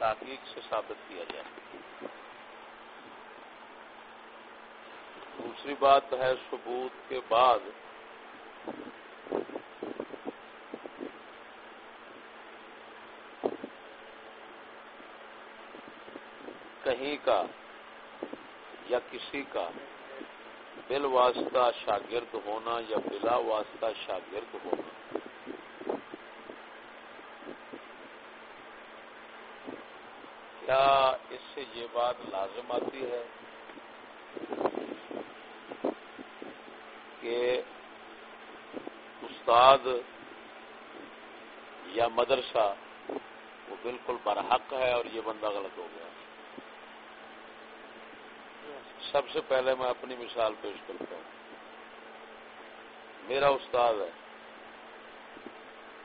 تحقیق سے ثابت کیا جائے۔ دوسری بات ہے ثبوت کے بعد۔ کہیں کا یا کسی کا بل واسطہ شاگرد ہونا یا بلا واسطہ شاگرد ہونا۔ کیا اس سے یہ بات لازم آتی ہے کہ استاد یا مدرسہ وہ بالکل برحق ہے اور یہ بندہ غلط ہو گیا سب سے پہلے میں اپنی مثال پیش کرتا ہوں۔ میرا استاد ہے،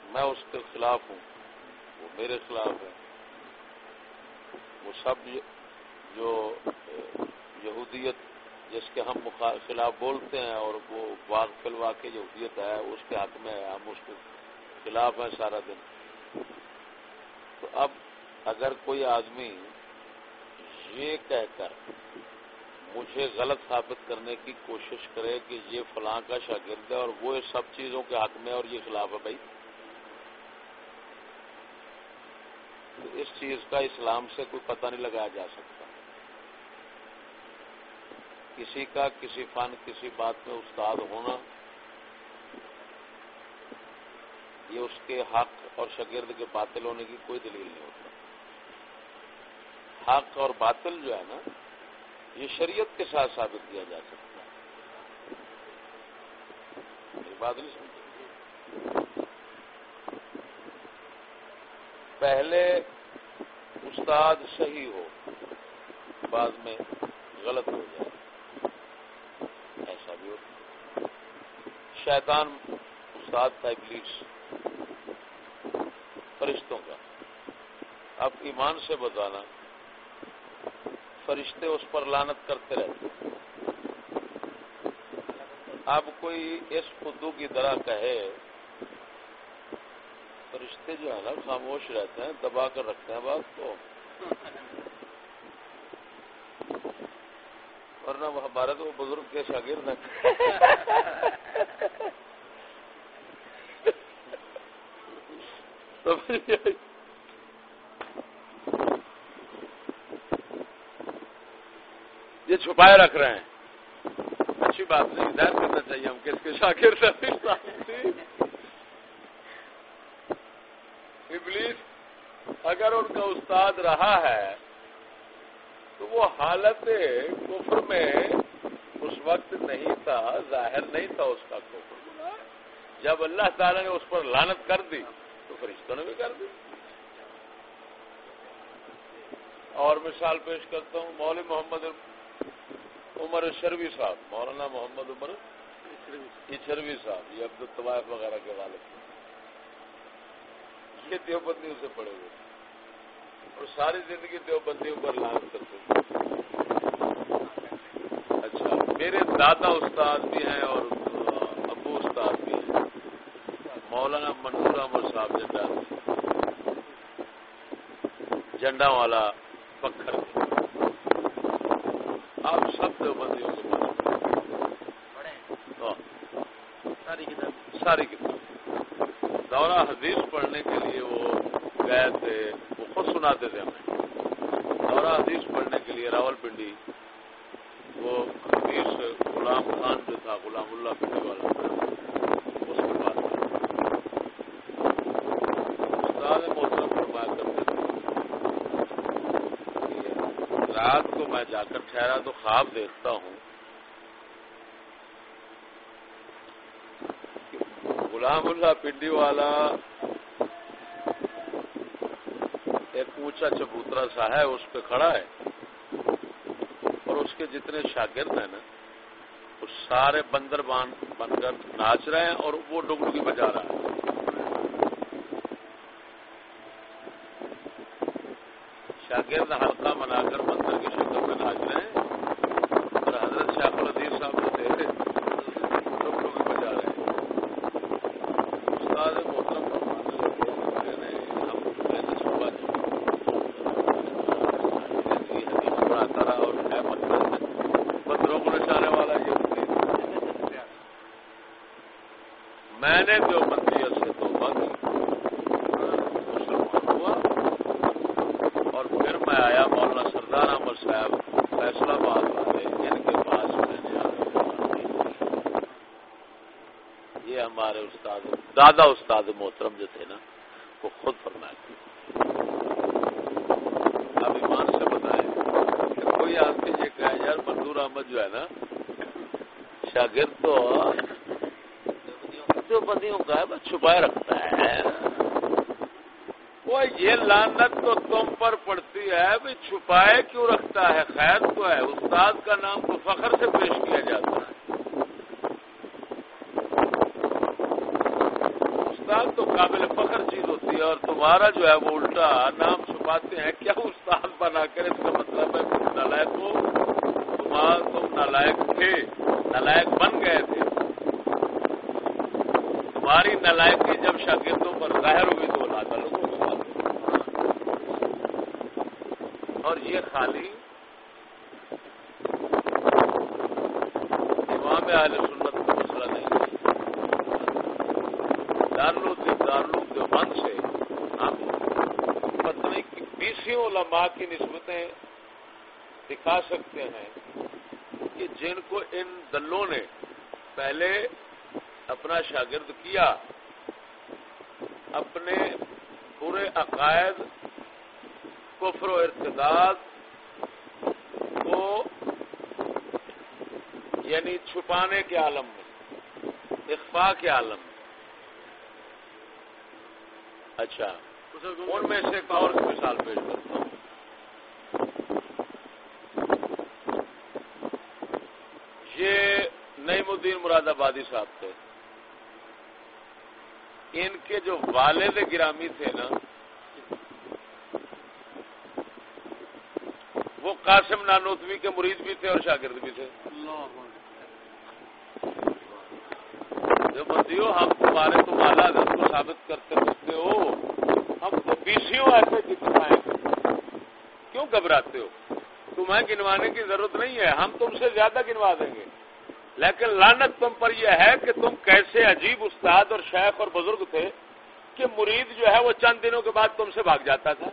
میں اس کے خلاف ہوں، وہ میرے خلاف ہے۔ سب جو یہودیت جس کے ہم خلاف بولتے ہیں اور وہ واقع واقع یہودیت ہے، اس کے حق میں ہے، ہم اس کے خلاف ہیں سارا دن۔ تو اب اگر کوئی آدمی یہ کہہ کر مجھے غلط ثابت کرنے کی کوشش کرے کہ یہ فلاں کا شاگرد ہے اور وہ سب چیزوں کے حق میں اور یہ خلاف ہے، بھائی تو اس چیز کا اسلام سے کوئی پتہ نہیں لگایا جا سکتا۔ کسی کا کسی فن، کسی بات میں استاد ہونا، یہ اس کے حق اور شاگرد کے باطل ہونے کی کوئی دلیل نہیں ہوتا حق اور باطل جو ہے نا، یہ شریعت کے ساتھ ثابت کیا جا سکتا ہے۔ بات نہیں سمجھ پہلے استاد صحیح ہو، بعد میں غلط ہو جائے۔ ایسا بھی ہوتا شیطان استاد کا ابلیس، فرشتوں کا۔ اب ایمان سے بتانا، فرشتے اس پر لانت کرتے رہتے اب کوئی اس خدو کی طرح کہے فرشتے جو ہے نا، خاموش رہتے ہیں، دبا کر رکھتے ہیں بات کو۔ ورنہ وہ ہمارے تو بزرگ کے شاگرد ہیں۔ یہ چھپائے رکھ رہے ہیں۔ اچھی بات نہیں، ہدایت کرنا چاہیے ہم، کس کے شاکر ابلیس اگر ان کا استاد رہا ہے، تو وہ حالت کفر میں اس وقت نہیں تھا، ظاہر نہیں تھا اس کا کفر۔ جب اللہ تعالی نے اس پر لانت کر دی، تو فرشتوں نے بھی کر دی۔ اور مثال پیش کرتا ہوں مول محمد عمر شروی صاحب، مولانا محمد عمر شروی صاحب، یہ عبد الطوائف وغیرہ کے والد یہ دیوبندیوں سے پڑے ہوئے۔ اور ساری زندگی دیوبندیوں پر لان کرتے اچھا میرے دادا استاد بھی ہیں اور ابو استاد بھی ہیں۔ مولانا منصور احمد صاحب جنڈا جنڈا والا پکھر۔ آپ سب دیوبندیوں ہاں۔ ساری کتاب۔ دورہ حدیث پڑھنے کے لیے وہ گئے تھے۔ وہ سناتے تھے ہمیں۔ دورہ حدیث پڑھنے کے لیے راول پنڈی، وہ حدیث غلام خان جو تھا، غلام اللہ پنڈی والا، اس کے بعد۔ استاد محترم فرمایا کرتے تھے رات کو میں جا کر ٹھہرا تو خواب دیکھتا ہوں غلام اللہ پنڈی والا ایک اونچا چبوترا سا ہے، اس پہ کھڑا ہے۔ اور اس کے جتنے شاگرد ہیں نا، وہ سارے بندر بان بن کر ناچ رہے ہیں اور وہ ڈگڈگی بجا رہا ہے۔ شاگرد حلقہ منا کر بندر کی شکل میں ناچ رہے ہیں اور حضرت شاہ الدین صاحب جو تھے ڈگڑی بجا رہے ہیں استاد محترم فرمانے لگے ہم صبح صاحب فیصلہ باد والے ان کے پاس میں نے یہ ہمارے استاد دادا استاد محترم جو تھے نا، وہ خود فرمائے اب ایمان سے بتائیں کہ کوئی آدمی یہ کہا یار منظور احمد جو ہے نا، شاگرد تو جو بدیوں کا ہے بس چھپائے رکھتا ہے۔ وہ یہ لانت تو تم پر پڑتی ہے، بھی چھپائے کیوں رکھتا ہے؟ خیر تو ہے۔ استاد کا نام تو فخر سے پیش کیا جاتا ہے استاد تو قابل فخر چیز ہوتی ہے اور تمہارا جو ہے وہ الٹا نام چھپاتے ہیں، کیا استاد بنا کر اس کا مطلب ہے؟ تم نالائق ہو۔ تم نالائق تھے۔ نالائق بن گئے تھے۔ تمہاری نالائقی جب شاگردوں پر ظاہر ہوئی تو لاتا لوگوں اور یہ خالی امام اہل سنت کا مسئلہ نہیں دارلو دارلو سے ہم پتنی کی بیسوں علماء کی نسبتیں دکھا سکتے ہیں کہ جن کو ان دلوں نے پہلے اپنا شاگرد کیا، اپنے پورے عقائد، کفر و ارتداد کو یعنی چھپانے کے عالم میں اخفا کے عالم میں۔ اچھا۔ ان میں سے ایک اور مثال پیش کرتا ہوں۔ یہ نعیم الدین مراد آبادی صاحب تھے۔ ان کے جو والد گرامی تھے نا وہ قاسم نانوتوی کے مرید بھی تھے اور شاگرد بھی تھے۔ جو بندیوں ہم تمہارے تم اعلیٰ کو ثابت کرتے رہتے ہو۔ ہم تو بیسوں ایسے گنوائیں کیوں گھبراتے ہو؟ تمہیں گنوانے کی ضرورت نہیں ہے۔ ہم تم سے زیادہ گنوا دیں گے۔ لیکن لانت تم پر یہ ہے کہ تم کیسے عجیب استاد اور شیخ اور بزرگ تھے کہ مرید جو ہے وہ چند دنوں کے بعد تم سے بھاگ جاتا تھا۔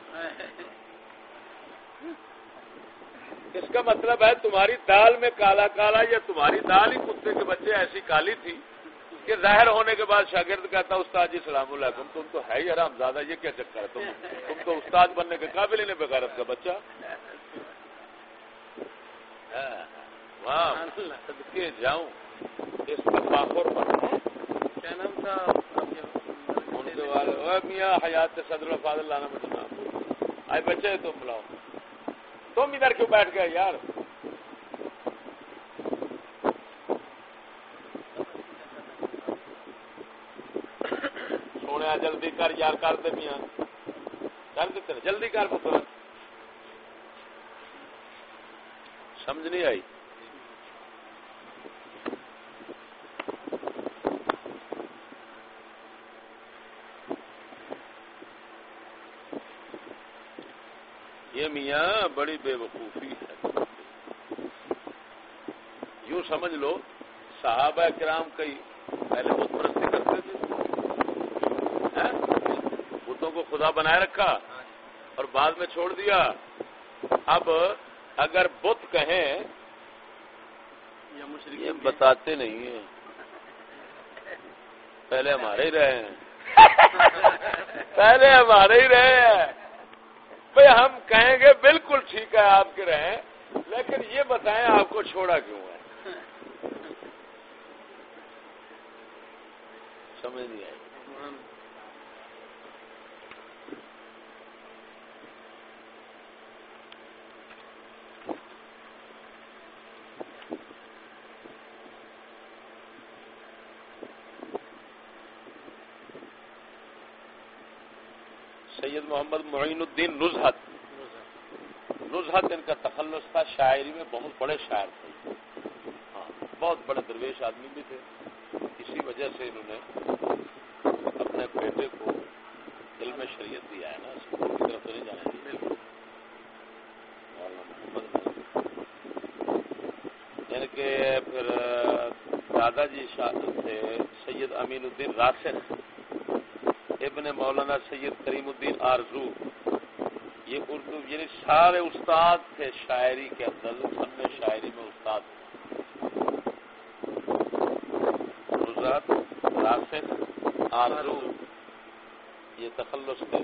اس کا مطلب ہے تمہاری دال میں کالا کالا یا تمہاری دال ہی کتے کے بچے ایسی کالی تھی۔ کہ ظاہر ہونے کے بعد شاگرد کہتا استاد جی السلام علیکم تم تو ہے ہی آرام زیادہ یہ کیا چکر ہے؟ تم تم تو استاد بننے کے قابل ہی نہیں بغیرت کا بچہ. کے جاؤں اس پاخور پر نام میاں حیات صدر فاضل لانا مجھے آئے بچے تم بلاؤ۔ تم ادھر کیوں بیٹھ گئے یار؟ سونے جلدی کر یار، کر دے میاں۔ کر دیتے جلدی کر پتر سمجھ نہیں آئی۔ یہ میاں بڑی بے وقوفی ہے۔ یوں سمجھ لو، صحابہ کرام کئی پہلے بت پرستی کرتے تھے بتوں کو خدا بنائے رکھا اور بعد میں چھوڑ دیا۔ اب اگر بت کہیں، یہ بتاتے نہیں ہیں۔ پہلے ہمارے ہی رہے ہیں۔ پہلے ہمارے ہی رہے ہیں۔ بھائی ہم کہیں گے بالکل ٹھیک ہے آپ کے رہیں، لیکن یہ بتائیں آپ کو چھوڑا کیوں ہے؟ سمجھ نہیں آئی۔ سید محمد معین الدین نزحت نزحت ان کا تخلص تھا، شاعری میں بہت بڑے شاعر تھے۔ ہاں بہت بڑے درویش آدمی بھی تھے۔ اسی وجہ سے انہوں نے اپنے بیٹے کو علم شریعت دیا ہے نا اسکول کی طرف نہیں جانا چاہیے۔ یعنی کہ پھر دادا جی شاہ تھے، سید امین الدین راسر ابن مولانا سید کریم الدین آرزو۔ یہ اردو یعنی سارے استاد تھے شاعری کے اندر فن شاعری میں استاد راسف آرزو، یہ تخلص کے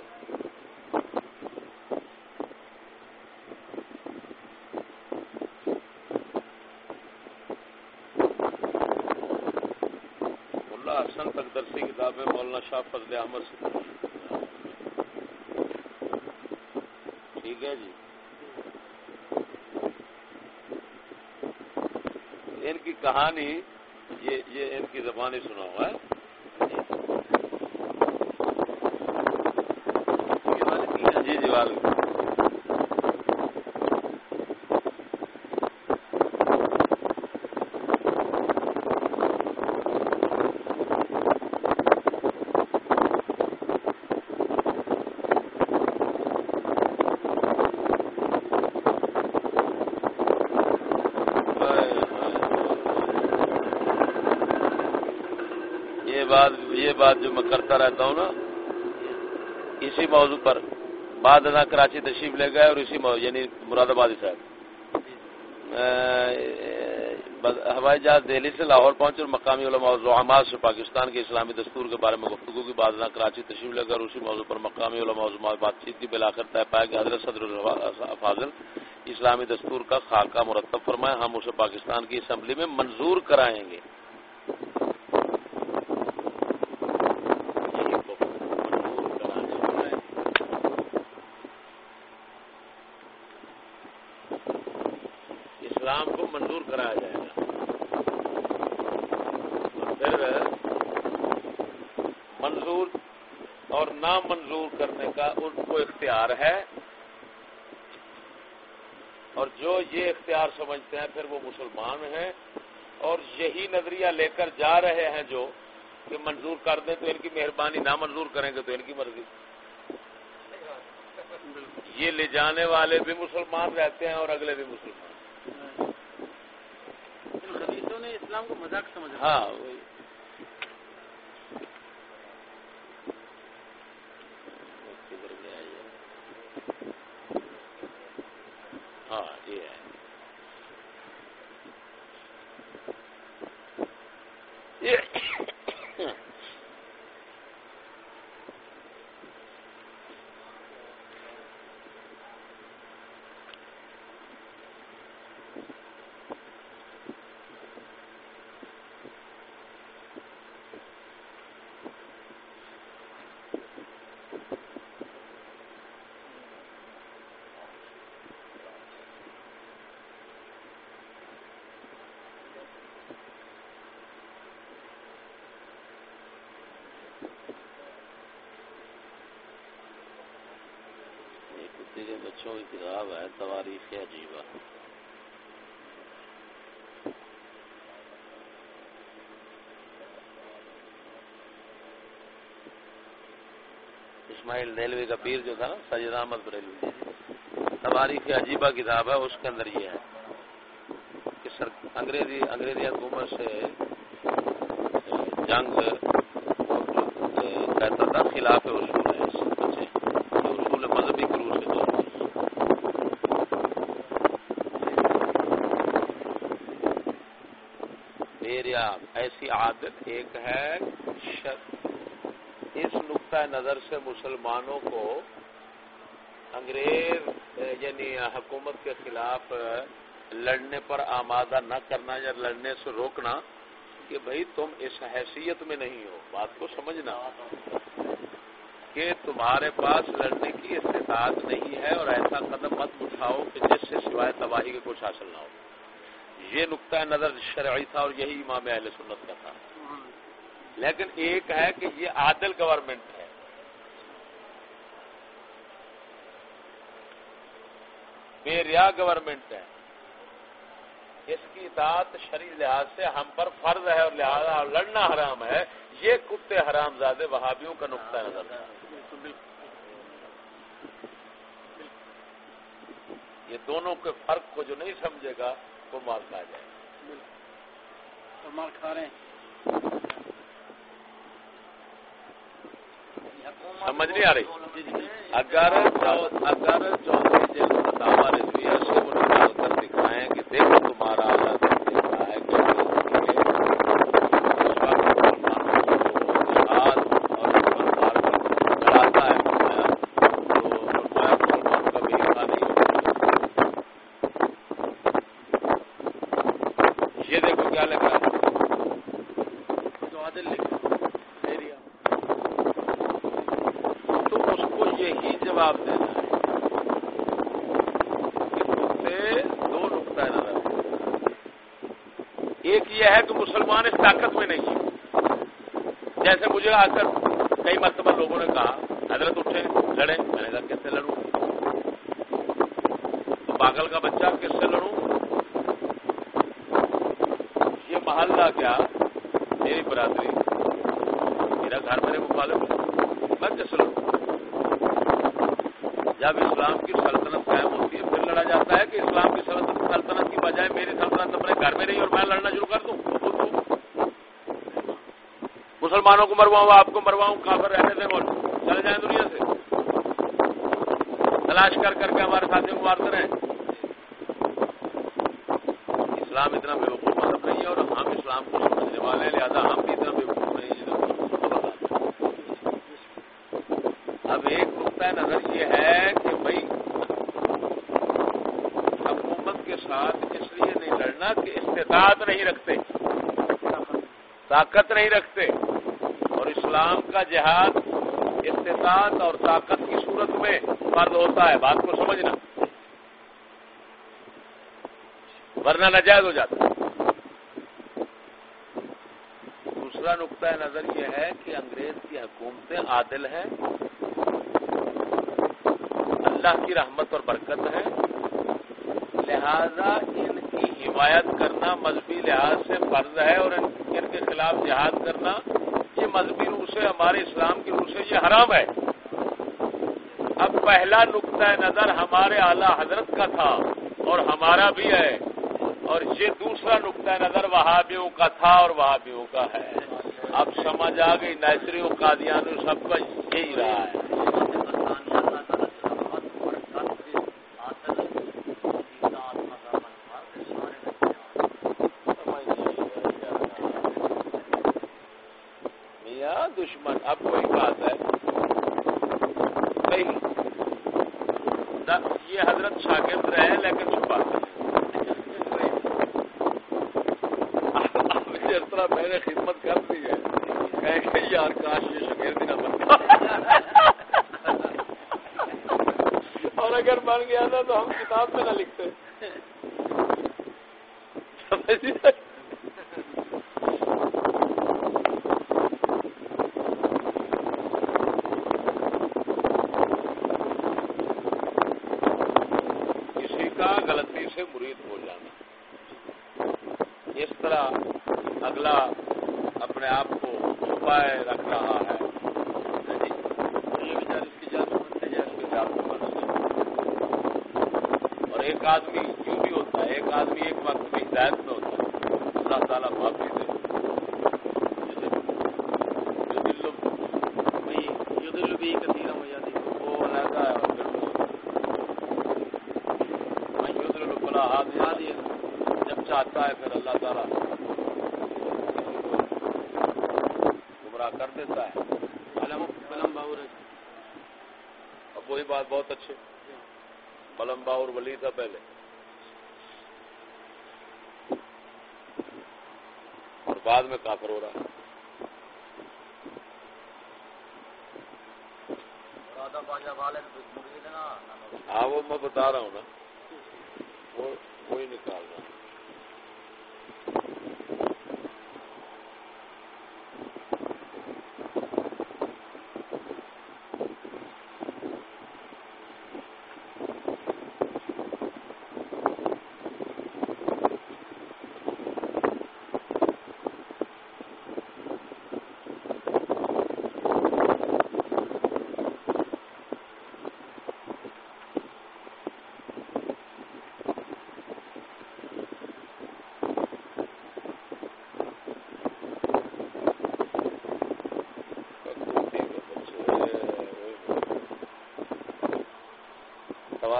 ملا حسن کتاب ہے، مولانا شاہ فضل احمد سے۔ ٹھیک ہے جی۔ ان کی کہانی، یہ یہ ان کی زبانی سنا ہوا ہے جی جی والد بات جو میں کرتا رہتا ہوں نا، اسی موضوع پر بعد نا کراچی تشریف لے گئے اور اسی موضوع یعنی مراد آبادی صاحب۔ ہوائی جہاز دہلی سے لاہور پہنچے اور مقامی علماء زعماء سے پاکستان کے اسلامی دستور کے بارے میں گفتگو کی، بعد نا کراچی تشریف لے گئے اور اسی موضوع پر مقامی علماء بات چیت کی، بلاخر طے پایا کہ حضرت صدر فاضل اسلامی دستور کا خاکہ مرتب فرمائے، ہم اسے پاکستان کی اسمبلی میں منظور کرائیں گے۔ سمجھتے ہیں پھر وہ مسلمان ہیں اور یہی نظریہ لے کر جا رہے ہیں جو کہ منظور کر دیں تو ان کی مہربانی نہ منظور کریں گے تو ان کی مرضی۔ یہ لے جانے والے بھی مسلمان رہتے ہیں اور اگلے بھی مسلمان۔ نے اسلام کو مذاق سمجھا۔ ہاں بچوں کی کتاب ہے، تواریخ عجیبہ اسماعیل نیلوی کا پیر جو تھا نا سجد احمد بریلوی۔ تواریخ عجیبہ کتاب ہے، اس کے اندر یہ ہے کہ سر، انگریزی انگریزی حکومت سے جنگ کہتا تھا خلاف ہے اصول مذہبی گروہ سے دور ایسی عادت ایک ہے اس نقطۂ نظر سے مسلمانوں کو انگریز یعنی حکومت کے خلاف لڑنے پر آمادہ نہ کرنا یا لڑنے سے روکنا کہ بھائی تم اس حیثیت میں نہیں ہو۔ بات کو سمجھنا۔ کہ تمہارے پاس لڑنے کی استطاعت نہیں ہے اور ایسا قدم مت اٹھاؤ کہ جس سے سوائے تباہی کے کچھ حاصل نہ ہو۔ یہ نقطۂ نظر شرعی تھا اور یہی امام اہل سنت کا تھا۔ لیکن ایک ہے کہ یہ عادل گورنمنٹ ہے۔ بے ریا گورنمنٹ ہے۔ اس کی اطاعت شریع لحاظ سے ہم پر فرض ہے اور لہذا لڑنا حرام ہے۔ یہ کتے حرام زادے وہابیوں کا نقطۂ نظر ہے۔ یہ دونوں کے فرق کو جو نہیں سمجھے گا وہ مار کھا جائے۔ مار کھا رہے سمجھ نہیں آ رہی؟ اگر اگر رضویہ سے کر دکھائیں کہ دیکھو تمہارا اعلیٰ دیکھا ہے کہ اس وقت مسلمانوں کو جہاد اور سرکار پر چڑھاتا ہے فرمایا تو فرمایا مسلمان کا بھی حصہ نہیں ہوگا یہ دیکھو کیا لکھا ہے جو عادل لکھا ایریا تو اس کو یہی جواب دینا ہے کہ کتے دو نقطۂ نظر ہیں۔ ایک یہ ہے کہ مسلمان اس طاقت میں نہیں ہے جیسے مجھے آ کر کئی مرتبہ لوگوں نے کہا، حضرت اٹھے، لڑے، میں نے کہا، کس سے لڑوں؟ تو پاگل کا بچہ، کس سے لڑوں؟ یہ محلہ کیا؟ میری برادری۔ میرا گھر میرے مخالف ہے۔ میں کس لڑوں؟ جب اسلام کی سلطنت قائم ہوتی ہے، پھر لڑا جاتا ہے کہ اسلام کی سلطنت کی بجائے میری سلطنت اپنے گھر میں رہی اور میں لڑنا شروع کر دوں۔ مسلمانوں کو مرواؤں، آپ کو مرواؤں، کافر رہنے دیں اور چلے جائیں دنیا سے۔ تلاش کر کر کے ہمارے ساتھیوں کو مارتے رہیں۔ اسلام اتنا بے وقوف مذہب نہیں ہے اور ہم اسلام کو سمجھنے والے ہیں، لہٰذا ہم بھی اتنا بے وقوف نہیں ہیں۔ اب ایک نقطۂ نظر یہ ہے کہ بھائی، حکومت کے ساتھ اس لیے نہیں لڑنا کہ استطاعت نہیں رکھتے، طاقت نہیں رکھتے۔ اسلام کا جہاد استطاعت اور طاقت کی صورت میں فرض ہوتا ہے۔ بات کو سمجھنا۔ ورنہ ناجائز ہو جاتا۔ ہے دوسرا نقطۂ نظر یہ ہے کہ انگریز کی حکومتیں عادل ہیں۔ اللہ کی رحمت اور برکت ہے لہذا ان کی حمایت کرنا مذہبی لحاظ سے فرض ہے اور ان کے خلاف جہاد کرنا مذہبی روح سے، ہمارے اسلام کی روح سے یہ حرام ہے۔ اب پہلا نقطۂ نظر ہمارے اعلی حضرت کا تھا اور ہمارا بھی ہے۔ اور یہ دوسرا نقطۂ نظر وہابیوں کا تھا اور وہابیوں کا ہے۔ اب سمجھ آ گئی نیچریوں قادیانوں سب کا یہی رہا ہے میاں دشمن اب وہی بات ہے نہیں یہ حضرت شاگرد رہے لیکن چھپا اب جس طرح میں نے خدمت کر دی ہے کہیں کہ یار کاش یہ شاگرد نہ بن اور اگر تو ہم کتاب میں نہ لکھتے۔ کسی کا غلطی سے مرید ہو جانا۔ اس طرح اگلا اپنے آپ کو چھپائے رکھ رہا ہے یہ بیچارے اس کی جان سمجھتے ہیں اس کے جادو بن اور ایک آدمی یوں بھی ہوتا ہے؟ ایک آدمی ایک وقت میں ہدایت میں ہوتا ہے۔ اللہ تعالیٰ معافی دے۔ جب چاہتا ہے پھر اللہ تعالیٰ گمراہ کر دیتا ہے۔ وہی بات بہت اچھے ملم باور ولی تھا پہلے۔ اور بعد میں کافر ہو رہا ہے۔ ہاں وہ میں بتا رہا ہوں نا۔ وہ وہی نکال رہا ہوں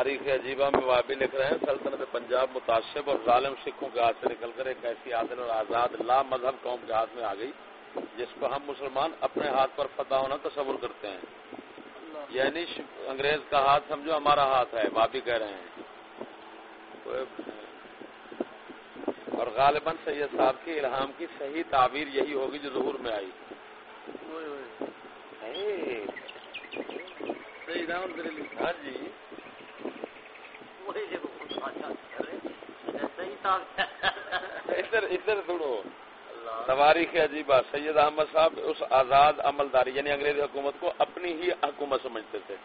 تواریخ عجیبہ میں وابی لکھ رہے ہیں۔ سلطنت پنجاب متاثر اور ظالم سکھوں کے ہاتھ سے نکل کر ایک ایسی عادل اور آزاد لا مذہب قوم کے ہاتھ میں آ گئی جس کو ہم مسلمان اپنے ہاتھ پر فتح ہونا تصور کرتے ہیں۔ یعنی انگریز کا ہاتھ سمجھو ہمارا ہاتھ ہے وابی کہہ رہے ہیں۔ اور غالباً سید صاحب کی الہام کی صحیح تعبیر یہی ہوگی جو ظہور میں آئی۔ ہاں جی۔ ادھر ادھر تواریخ عجیبہ سید احمد صاحب اس آزاد عملداری یعنی انگریزی حکومت کو اپنی ہی حکومت سمجھتے تھے۔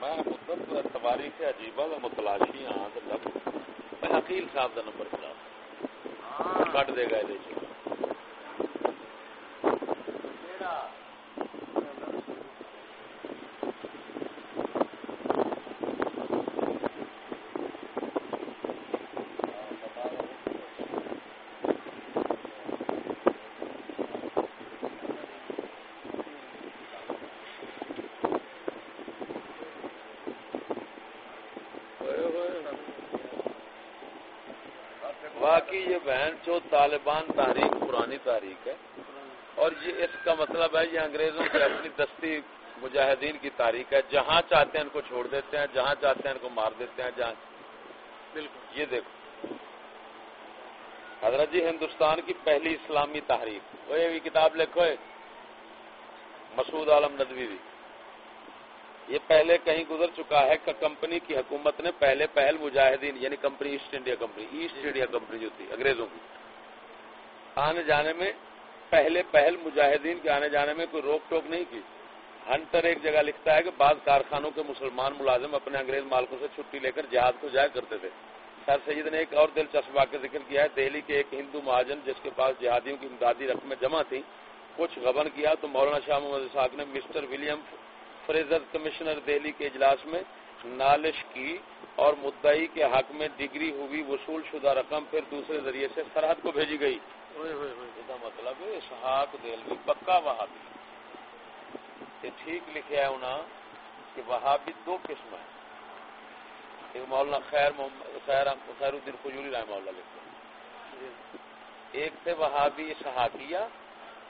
میں مدت تواریخ عجیبہ کا متلاشی ہاں میں صاحب کا نمبر خلاف کٹ دے گا یہ بہن جو طالبان تحریک پرانی تحریک ہے اور یہ اس کا مطلب ہے یہ انگریزوں کی اپنی دستی مجاہدین کی تاریخ ہے۔ جہاں چاہتے ہیں ان کو چھوڑ دیتے ہیں جہاں چاہتے ہیں ان کو مار دیتے ہیں جہاں بالکل۔ یہ دیکھو۔ حضرت جی ہندوستان کی پہلی اسلامی تحریک۔ وہ یہ کتاب لکھو مسعود عالم ندوی بھی۔ یہ پہلے کہیں گزر چکا ہے کہ کمپنی کی حکومت نے پہلے پہل مجاہدین یعنی company East India Company East India Company جو تھی انگریزوں کی۔ آنے جانے میں پہلے پہل مجاہدین کے آنے جانے میں کوئی روک ٹوک نہیں کی۔ ہنٹر ایک جگہ لکھتا ہے کہ بعض کارخانوں کے مسلمان ملازم اپنے انگریز مالکوں سے چھٹی لے کر جہاد کو جایا کرتے تھے۔ سر سید نے ایک اور دلچسپ واقع ذکر کیا ہے۔ دہلی کے ایک ہندو مہاجن جس کے پاس جہادیوں کی امدادی رقمیں جمع تھی کچھ غبن کیا تو مولانا شاہ محمد اسحاق نے mister William Fraser commissioner Delhi کے اجلاس میں نالش کی اور مدعی کے حق میں ڈگری ہوئی وصول شدہ رقم پھر دوسرے ذریعے سے سرحد کو بھیجی گئی۔ مطلب اسحاق دہلی پکا وہابی۔ یہ ٹھیک لکھا ہے انہوں کہ وہابی دو قسم ہے ایک مولانا خیر خیر خیر الدین فجوری رحمہ اللہ لکھتے ایک تھے وہابی اسحاقیہ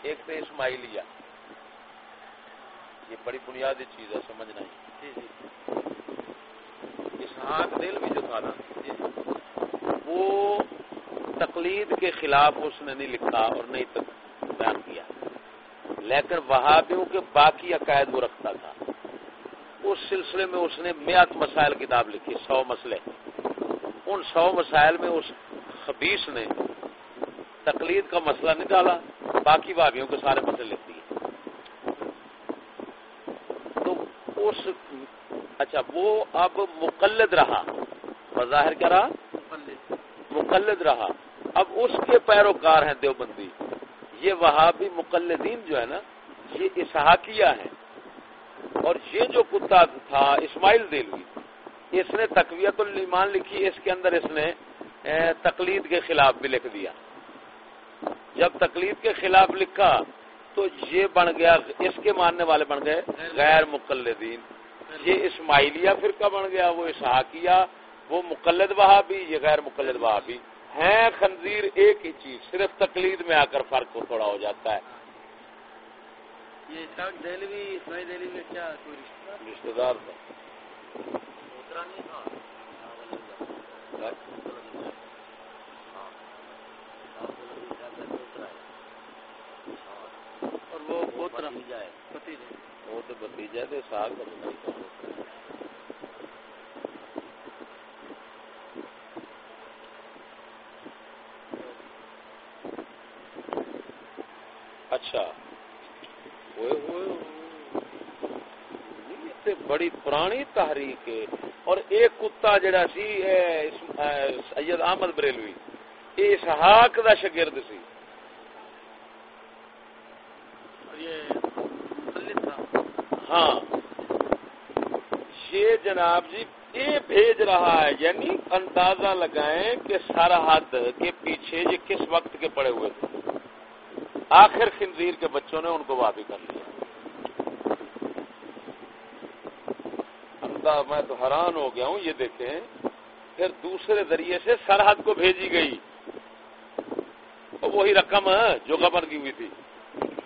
ایک تھے اسماعیلیہ۔ یہ بڑی بنیادی چیز ہے سمجھنا جی جی اسحاق دل بھی جو تھا نا جی۔ وہ تقلید کے خلاف اس نے نہیں لکھا اور نہیں بیان کیا۔ لیکن وہابیوں کے باقی عقائد وہ رکھتا تھا۔ اس سلسلے میں اس نے میات مسائل کتاب لکھی سو مسئلے۔ ان سو مسائل میں اس خبیص نے تقلید کا مسئلہ نہیں ڈالا باقی بھابھیوں کے سارے مسئلے لکھ دیے اس اچھا وہ اب مقلد رہا۔ بظاہر کیا رہا؟ مقلد رہا۔ اب اس کے پیروکار ہیں دیوبندی۔ یہ وہابی مقلدین جو ہے نا، یہ اسحاقیہ ہیں۔ اور یہ جو کتا تھا، اسماعیل دلوی اس نے تقویت المان لکھی، اس کے اندر اس نے تقلید کے خلاف بھی لکھ دیا۔ جب تقلید کے خلاف لکھا تو یہ بن گیا اس کے ماننے والے بن گئے غیر مقلدین۔ یہ اسماعیلیہ فرقہ بن گیا وہ اسحاقیہ وہ مقلد وہابی یہ غیر مقلد وہابی۔ ہیں خنزیر ایک ہی چیز صرف تقلید میں آ کر فرق تھوڑا ہو جاتا ہے۔ یہ دہلوی دہلی میں کیا رشتے دار؟ تھا۔ وہ تو بتیجا دے ساگ اچھا۔ بڑی پرانی تحریک ہے۔ اور ایک کتا جڑا سی سید احمد بریلوی یہ اسحاق دا شگرد سی۔ ہاں۔ یہ جناب جی یہ بھیج رہا ہے یعنی اندازہ لگائیں کہ سرحد کے پیچھے یہ کس وقت کے پڑے ہوئے تھے۔ آخر خنزیر کے بچوں نے ان کو واپی کر لیا۔ میں تو حیران ہو گیا ہوں، یہ دیکھیں۔ پھر دوسرے ذریعے سے سرحد کو بھیجی گئی۔ وہی رقم جو خبر کی ہوئی تھی۔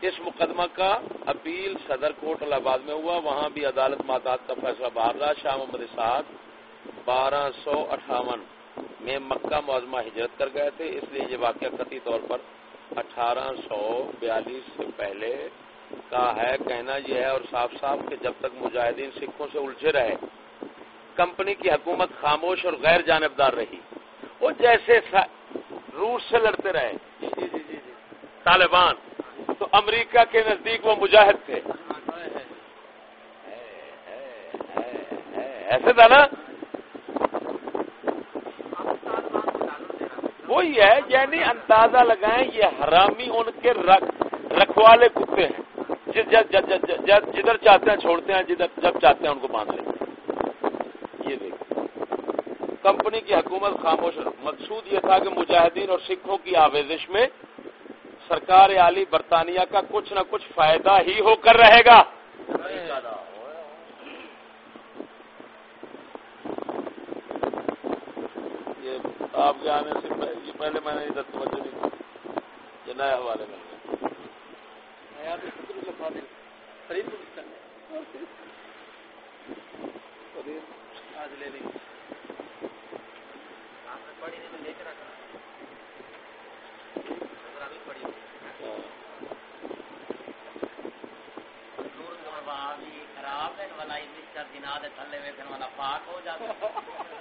اس مقدمہ کا اپیل صدر کوٹ الہ آباد میں ہوا وہاں بھی عدالت ماتحت کا فیصلہ باہر رہا شاہ محمد اسعد بارہ سو اٹھاون میں مکہ معظمہ ہجرت کر گئے تھے اس لیے یہ واقعہ قطعی طور پر اٹھارہ سو بیالیس سے پہلے کا ہے کہنا یہ ہے اور صاف صاف کہ جب تک مجاہدین سکھوں سے الجھے رہے کمپنی کی حکومت خاموش اور غیر جانبدار رہی۔ وہ جیسے روس سے لڑتے رہے۔ جی، جی، جی، طالبان۔ تو امریکہ کے نزدیک وہ مجاہد تھے۔ ایسے تھا نا۔ وہی ہے یعنی اندازہ لگائیں یہ حرامی ان کے رکھوالے کتے ہیں۔ جدھر چاہتے ہیں چھوڑتے ہیں، جدھر جب چاہتے ہیں ان کو باندھ لیتے ہیں یہ دیکھ کمپنی کی حکومت خاموش، مقصود یہ تھا کہ مجاہدین اور سکھوں کی آویزش میں سرکار عالی برطانیہ کا کچھ نہ کچھ فائدہ ہی ہو کر رہے گا۔ یہ آپ کے آنے سے پہلے میں نے ادھر توجہ نہیں یہ نئے حوالے میں آج لے لیں۔ خراب ہیں والا مستر دینا دے تھلے ویکھن والا پاک ہو جاتا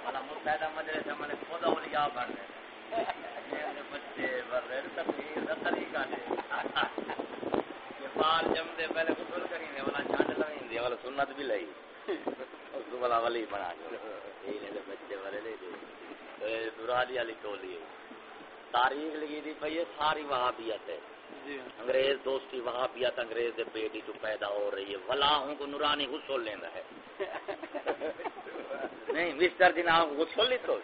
والا متحدہ مجلس میں نے خود اولیاء بن گئے میرے بچے بر رہے تفسیر دا طریقہ دے کہ بال جم دے پہلے غسل کریں دے والا چھانڈ لگیں دے والا سنت بھی لئی اس کو والا ولی بنا کے یہ نے بچے والے لے دے اے دورادی علی ٹولی تاریخ لگی دی پئی ساری وہابیت ہے جی۔ انگریز دوستی وہاں پیا انگریز دے بیٹی جو پیدا ہو رہی ہے۔ ولاحوں کو نورانی غسل لینا ہے۔ نہیں مسٹر جی نام غسل لی تو۔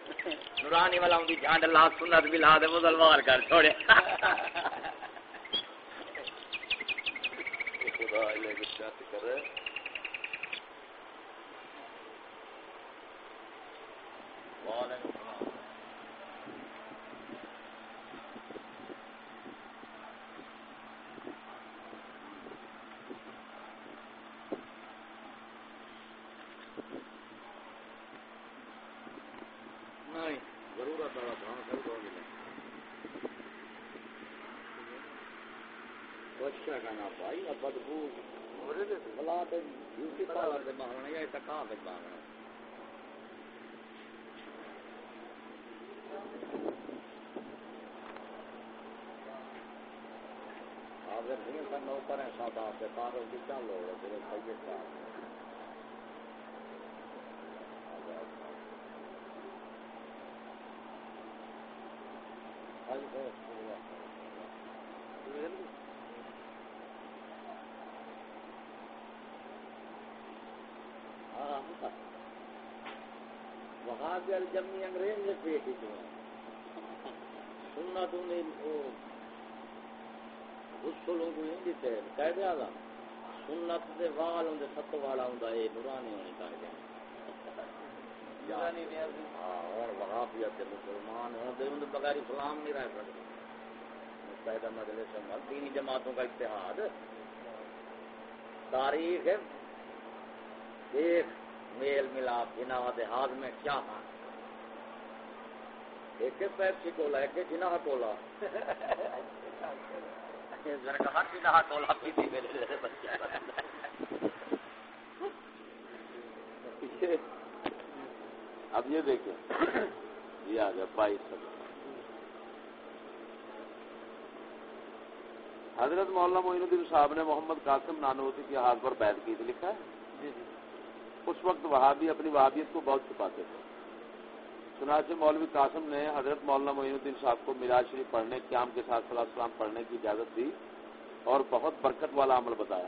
نورانی والا ان کی جھانڈ لا سنت بھی لا دے مسلمان کر چھوڑے۔ خدا اللہ کی شاعت کرے وعلیکم بھائی بدبو بلا بیوٹی پارلر سے مانگنا یا کہاں سے مانگنا اگر نہیں سن نوکر ہیں ساتھ آپ سے کاروں کی کیا ہے پھر سید کا وہاں سے الجمی انگریز نے پیٹ ہی جو سننا تو نہیں وہ غسلوں کو نہیں دیتے کہہ دیا گا سنت دے وال ہوں ست والا ہوں اے نورانی ہونی کر گیا اور وہاں بھی مسلمان ہوں بغیر اسلام نہیں رہ سکتے۔ مستحدہ مجلس دینی جماعتوں کا اتحاد۔ تاریخ ایک میل ملاپ جنا ہاتھ میں کیا تھا ایک پیپسی ٹولا ایک جنا ٹولا اب یہ دیکھیں۔ یہ آ گیا بائیس حضرت مولانا معین الدین صاحب نے محمد قاسم نانوتی کے ہاتھ پر بیت کی لکھا ہے؟ جی جی۔ اس وقت وہابی اپنی وہابیت کو بہت چھپاتے تھے۔ چنانچہ مولوی قاسم نے حضرت مولانا معین الدین صاحب کو میراج شریف پڑھنے قیام کے ساتھ صلاح السلام پڑھنے کی اجازت دی اور بہت برکت والا عمل بتایا۔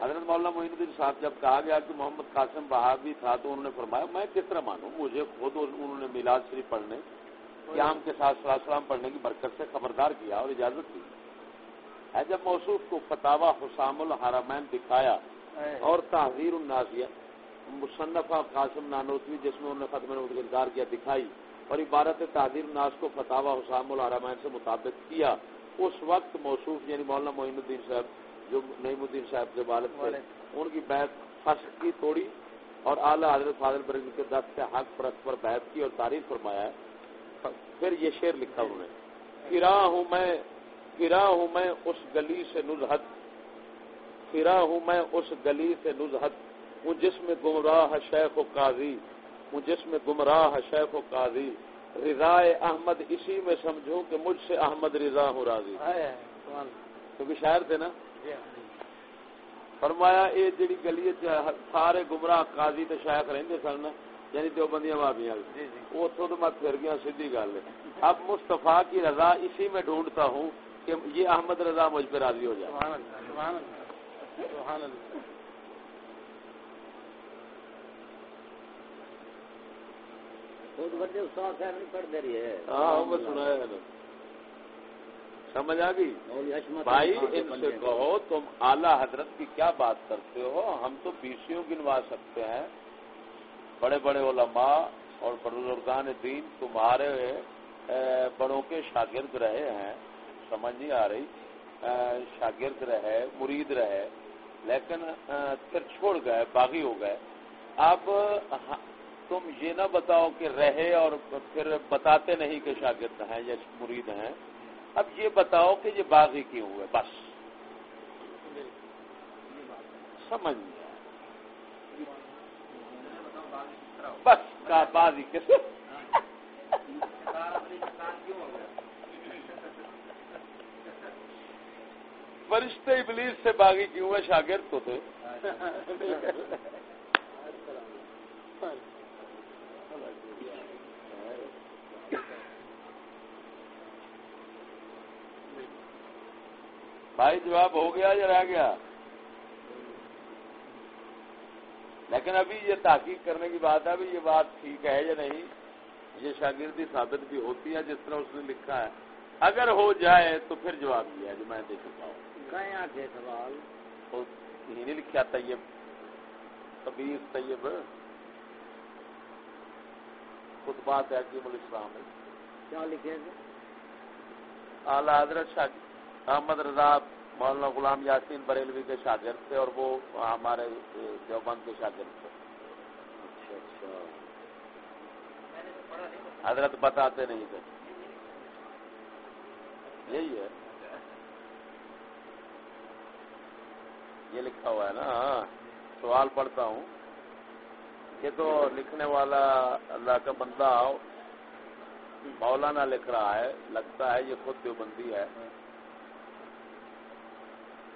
حضرت مولانا معین الدین صاحب جب کہا گیا کہ محمد قاسم وہابی تھا تو انہوں نے فرمایا میں کس طرح مانوں؟ مجھے خود انہوں نے میلاد شریف پڑھنے قیام کے ساتھ صلاح السلام پڑھنے کی برکت سے خبردار کیا اور اجازت دی۔ جب موصوف کو فتوا حسام الحرمین دکھایا اور تحریر النازیہ مصنفہ قاسم نانوتوی جس میں انہوں نے ختم گردار کیا دکھائی اور عبارت تعدیر ناز کو فتح حسام العرمین سے مطابق کیا اس وقت موصوف یعنی مولانا معین الدین صاحب جو نعیم الدین صاحب سے بالغ تھے ان کی بیت فسق کی توڑی اور اعلیٰ حضرت فاضل برگی کے دست سے حق پرست پر بیت کی اور تعریف فرمایا ہے۔ پھر یہ شعر لکھا انہوں نے۔ ہوں میں پھرا ہوں میں اس گلی سے نزہت پھرا ہوں میں اس گلی سے نزہت۔ ہوں جس میں گمراہ شیخ و قاضی ہوں جس میں گمراہ شیخ و قاضی۔ رضا احمد اسی میں سمجھوں کہ مجھ سے احمد رضا ہوں راضی۔ کیونکہ شاعر تھے نا؟ جی ہاں۔ فرمایا یہ جی گلی سارے گمراہ قاضی تے شاید رہتے سن یعنی دو بندیاں بابیاں جی، جی۔ اتوں تو میں پھر گیا سیدھی گل ہے۔ اب مصطفیٰ کی رضا اسی میں ڈھونڈتا ہوں کہ یہ احمد رضا مجھ پہ راضی ہو جائے۔ ہاں سنا ہے۔ سمجھ آ گئی؟ بھائی ان سے کہو تم اعلی حضرت کی کیا بات کرتے ہو؟ ہم تو بیسیوں گنوا سکتے ہیں۔ بڑے بڑے علماء اور بزرگان دین تمہارے بڑوں کے شاگرد رہے ہیں۔ سمجھ نہیں آ رہی۔ شاگرد رہے مرید رہے لیکن پھر چھوڑ گئے باغی ہو گئے۔ اب تم یہ نہ بتاؤ کہ رہے اور پھر بتاتے نہیں کہ شاگرد ہیں یا مرید ہیں۔ اب یہ بتاؤ کہ یہ باغی کیوں ہوئے؟ بس۔ سمجھ بس کا بازی کس؟ فرشتے ابلیس سے باغی کیوں ہے شاگرد تو تھے۔ بھائی جواب ہو گیا یا رہ گیا؟ لیکن ابھی یہ تحقیق کرنے کی بات ہے، ابھی یہ بات ٹھیک ہے یا نہیں؟ یہ شاگردی ثابت بھی ہوتی ہے، جس طرح اس نے لکھا ہے۔ اگر ہو جائے تو پھر جواب دیا جو میں دے چکا ہوں۔ سوال؟ نہیں لکھا طیب؟ طبیعت طیب خود بات ہے کہ الاسلام کیا لکھے اعلی حضرت شاگرد احمد رضا مولانا غلام یاسین بریلوی کے شاگرد تھے اور وہ ہمارے دیوبند کے شاگرد تھے۔ اچھا، اچھا۔ حضرت بتاتے نہیں تھے۔ یہی ہے۔ یہ لکھا ہوا ہے نا ہاں، سوال پڑھتا ہوں۔ یہ تو لکھنے والا اللہ کا بندہ مولانا لکھ رہا ہے، لگتا ہے یہ خود دیوبندی ہے۔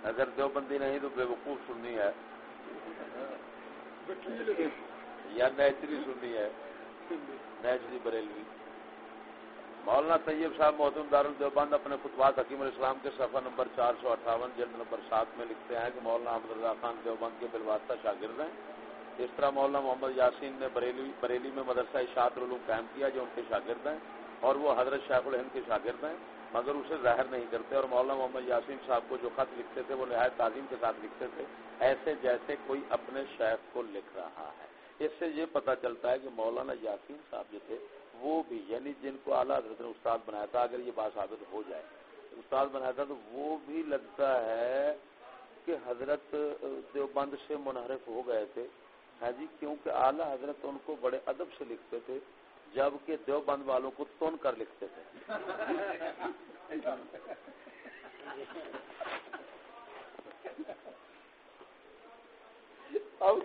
اگر دیوبندی نہیں تو بے وقوف سننی ہے۔ یا نیچری سننی ہے۔ نیچری بریلوی۔ مولانا طیب صاحب محتم دار الدیوبند اپنے خطبات حکیم الاسلام کے صفحہ نمبر چار سو اٹھاون، جلد نمبر سات میں لکھتے ہیں کہ مولانا احمد رضا خان دیوبند کے بالواسطہ شاگرد ہیں۔ اس طرح مولانا محمد یاسین نے بریلی بریلی میں مدرسہ اشاعت العلوم قائم کیا جو ان کے شاگرد ہیں اور وہ حضرت شیخ الہند کے شاگرد ہیں، مگر اسے ظاہر نہیں کرتے اور مولانا محمد یاسین صاحب کو جو خط لکھتے تھے وہ نہایت تعظیم کے ساتھ لکھتے تھے۔ ایسے جیسے کوئی اپنے شیخ کو لکھ رہا ہے۔ اس سے یہ پتا چلتا ہے کہ مولانا یاسین صاحب جو تھے وہ بھی یعنی جن کو اعلیٰ حضرت نے استاد بنایا تھا اگر یہ بات ثابت ہو جائے استاد بنایا تھا تو وہ بھی لگتا ہے کہ حضرت دیوبند سے منحرف ہو گئے تھے۔ ہاں جی کیونکہ اعلیٰ حضرت ان کو بڑے ادب سے لکھتے تھے جبکہ دیوبند والوں کو تون کر لکھتے تھے۔ اب